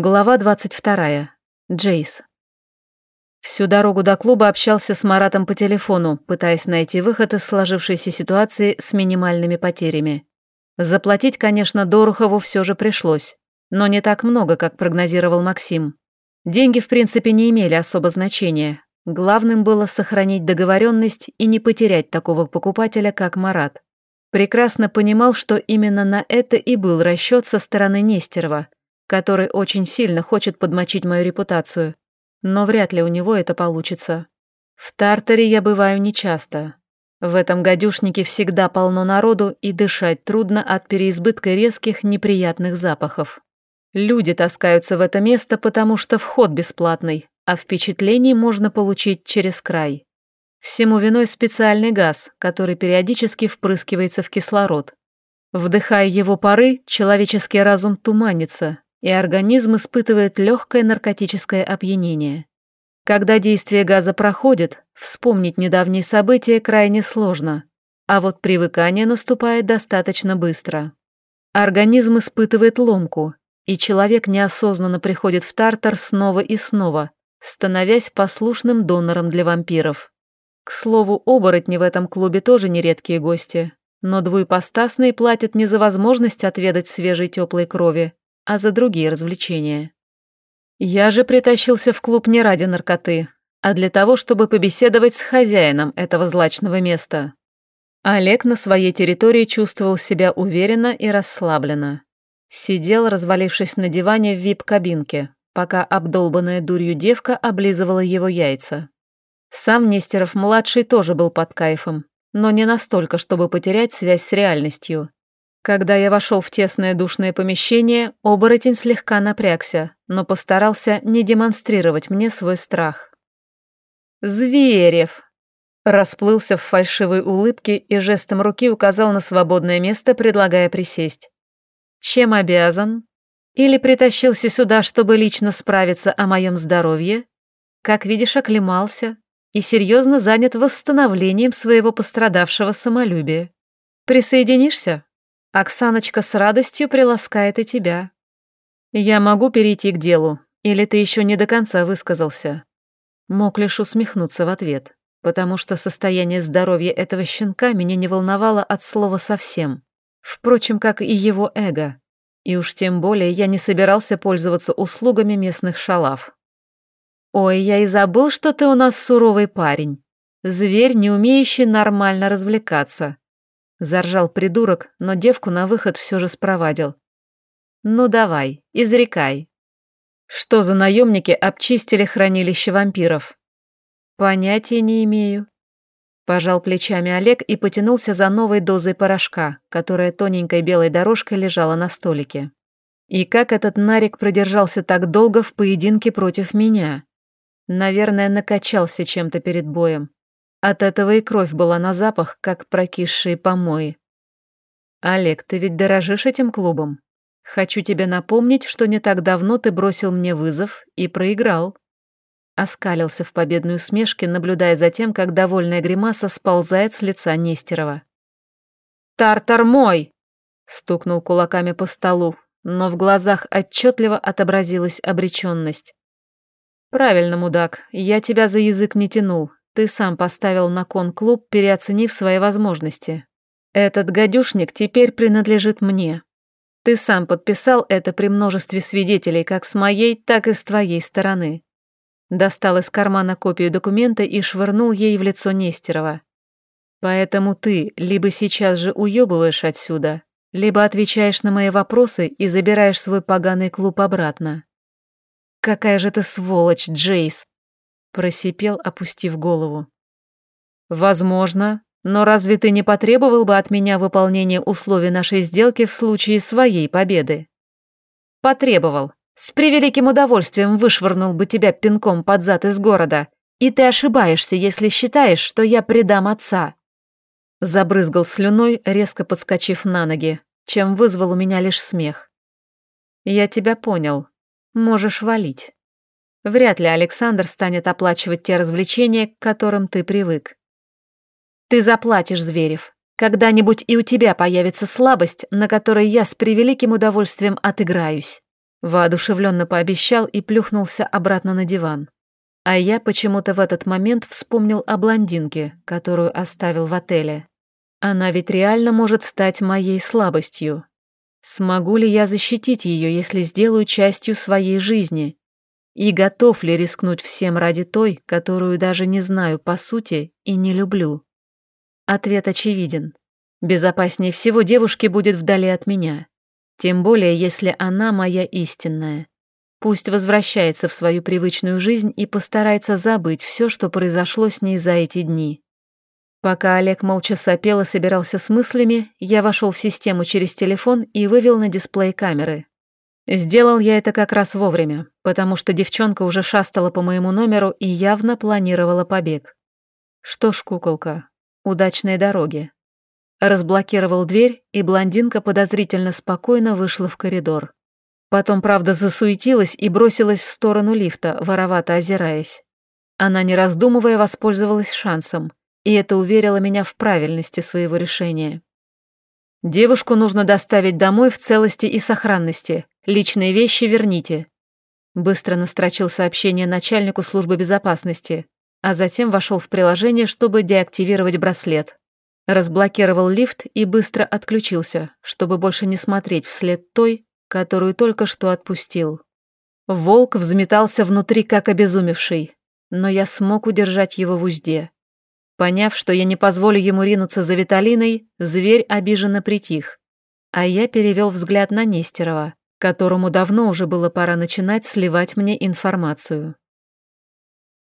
Глава 22. Джейс. Всю дорогу до клуба общался с Маратом по телефону, пытаясь найти выход из сложившейся ситуации с минимальными потерями. Заплатить, конечно, Дорохову все же пришлось, но не так много, как прогнозировал Максим. Деньги, в принципе, не имели особо значения. Главным было сохранить договоренность и не потерять такого покупателя, как Марат. Прекрасно понимал, что именно на это и был расчет со стороны Нестерова – который очень сильно хочет подмочить мою репутацию. Но вряд ли у него это получится. В Тартаре я бываю нечасто. В этом гадюшнике всегда полно народу, и дышать трудно от переизбытка резких неприятных запахов. Люди таскаются в это место, потому что вход бесплатный, а впечатлений можно получить через край. Всему виной специальный газ, который периодически впрыскивается в кислород. Вдыхая его пары, человеческий разум туманится, и организм испытывает легкое наркотическое опьянение. Когда действие газа проходит, вспомнить недавние события крайне сложно, а вот привыкание наступает достаточно быстро. Организм испытывает ломку, и человек неосознанно приходит в тартар снова и снова, становясь послушным донором для вампиров. К слову, оборотни в этом клубе тоже нередкие гости, но двуепостасные платят не за возможность отведать свежей теплой крови, а за другие развлечения. Я же притащился в клуб не ради наркоты, а для того, чтобы побеседовать с хозяином этого злачного места. Олег на своей территории чувствовал себя уверенно и расслабленно. Сидел, развалившись на диване в вип-кабинке, пока обдолбанная дурью девка облизывала его яйца. Сам Нестеров-младший тоже был под кайфом, но не настолько, чтобы потерять связь с реальностью. Когда я вошел в тесное душное помещение, оборотень слегка напрягся, но постарался не демонстрировать мне свой страх. «Зверев!» Расплылся в фальшивой улыбке и жестом руки указал на свободное место, предлагая присесть. «Чем обязан? Или притащился сюда, чтобы лично справиться о моем здоровье? Как видишь, оклемался и серьезно занят восстановлением своего пострадавшего самолюбия. Присоединишься?» Оксаночка с радостью приласкает и тебя. Я могу перейти к делу, или ты еще не до конца высказался?» Мог лишь усмехнуться в ответ, потому что состояние здоровья этого щенка меня не волновало от слова совсем. Впрочем, как и его эго. И уж тем более я не собирался пользоваться услугами местных шалав. «Ой, я и забыл, что ты у нас суровый парень. Зверь, не умеющий нормально развлекаться», Заржал придурок, но девку на выход все же спровадил. «Ну давай, изрекай». «Что за наемники обчистили хранилище вампиров?» «Понятия не имею». Пожал плечами Олег и потянулся за новой дозой порошка, которая тоненькой белой дорожкой лежала на столике. И как этот нарик продержался так долго в поединке против меня? Наверное, накачался чем-то перед боем. От этого и кровь была на запах, как прокисшие помои. «Олег, ты ведь дорожишь этим клубом? Хочу тебе напомнить, что не так давно ты бросил мне вызов и проиграл». Оскалился в победной усмешке, наблюдая за тем, как довольная гримаса сползает с лица Нестерова. «Тартар мой!» — стукнул кулаками по столу, но в глазах отчетливо отобразилась обреченность. «Правильно, мудак, я тебя за язык не тянул, ты сам поставил на кон клуб, переоценив свои возможности. Этот гадюшник теперь принадлежит мне. Ты сам подписал это при множестве свидетелей как с моей, так и с твоей стороны. Достал из кармана копию документа и швырнул ей в лицо Нестерова. Поэтому ты либо сейчас же уебываешь отсюда, либо отвечаешь на мои вопросы и забираешь свой поганый клуб обратно. Какая же ты сволочь, Джейс! Просипел, опустив голову. «Возможно, но разве ты не потребовал бы от меня выполнения условий нашей сделки в случае своей победы?» «Потребовал. С превеликим удовольствием вышвырнул бы тебя пинком под зад из города, и ты ошибаешься, если считаешь, что я предам отца». Забрызгал слюной, резко подскочив на ноги, чем вызвал у меня лишь смех. «Я тебя понял. Можешь валить». Вряд ли Александр станет оплачивать те развлечения, к которым ты привык. Ты заплатишь, Зверев. Когда-нибудь и у тебя появится слабость, на которой я с превеликим удовольствием отыграюсь. Воодушевленно пообещал и плюхнулся обратно на диван. А я почему-то в этот момент вспомнил о блондинке, которую оставил в отеле. Она ведь реально может стать моей слабостью. Смогу ли я защитить ее, если сделаю частью своей жизни? И готов ли рискнуть всем ради той, которую даже не знаю по сути и не люблю? Ответ очевиден. Безопаснее всего девушке будет вдали от меня. Тем более, если она моя истинная. Пусть возвращается в свою привычную жизнь и постарается забыть все, что произошло с ней за эти дни. Пока Олег молча сопел и собирался с мыслями, я вошел в систему через телефон и вывел на дисплей камеры. Сделал я это как раз вовремя, потому что девчонка уже шастала по моему номеру и явно планировала побег. Что ж, куколка, удачной дороги. Разблокировал дверь, и блондинка подозрительно спокойно вышла в коридор. Потом, правда, засуетилась и бросилась в сторону лифта, воровато озираясь. Она, не раздумывая, воспользовалась шансом и это уверило меня в правильности своего решения. Девушку нужно доставить домой в целости и сохранности. Личные вещи верните. Быстро настрочил сообщение начальнику службы безопасности, а затем вошел в приложение, чтобы деактивировать браслет. Разблокировал лифт и быстро отключился, чтобы больше не смотреть вслед той, которую только что отпустил. Волк взметался внутри, как обезумевший, но я смог удержать его в узде. Поняв, что я не позволю ему ринуться за Виталиной, зверь обиженно притих. А я перевел взгляд на Нестерова, которому давно уже было пора начинать сливать мне информацию.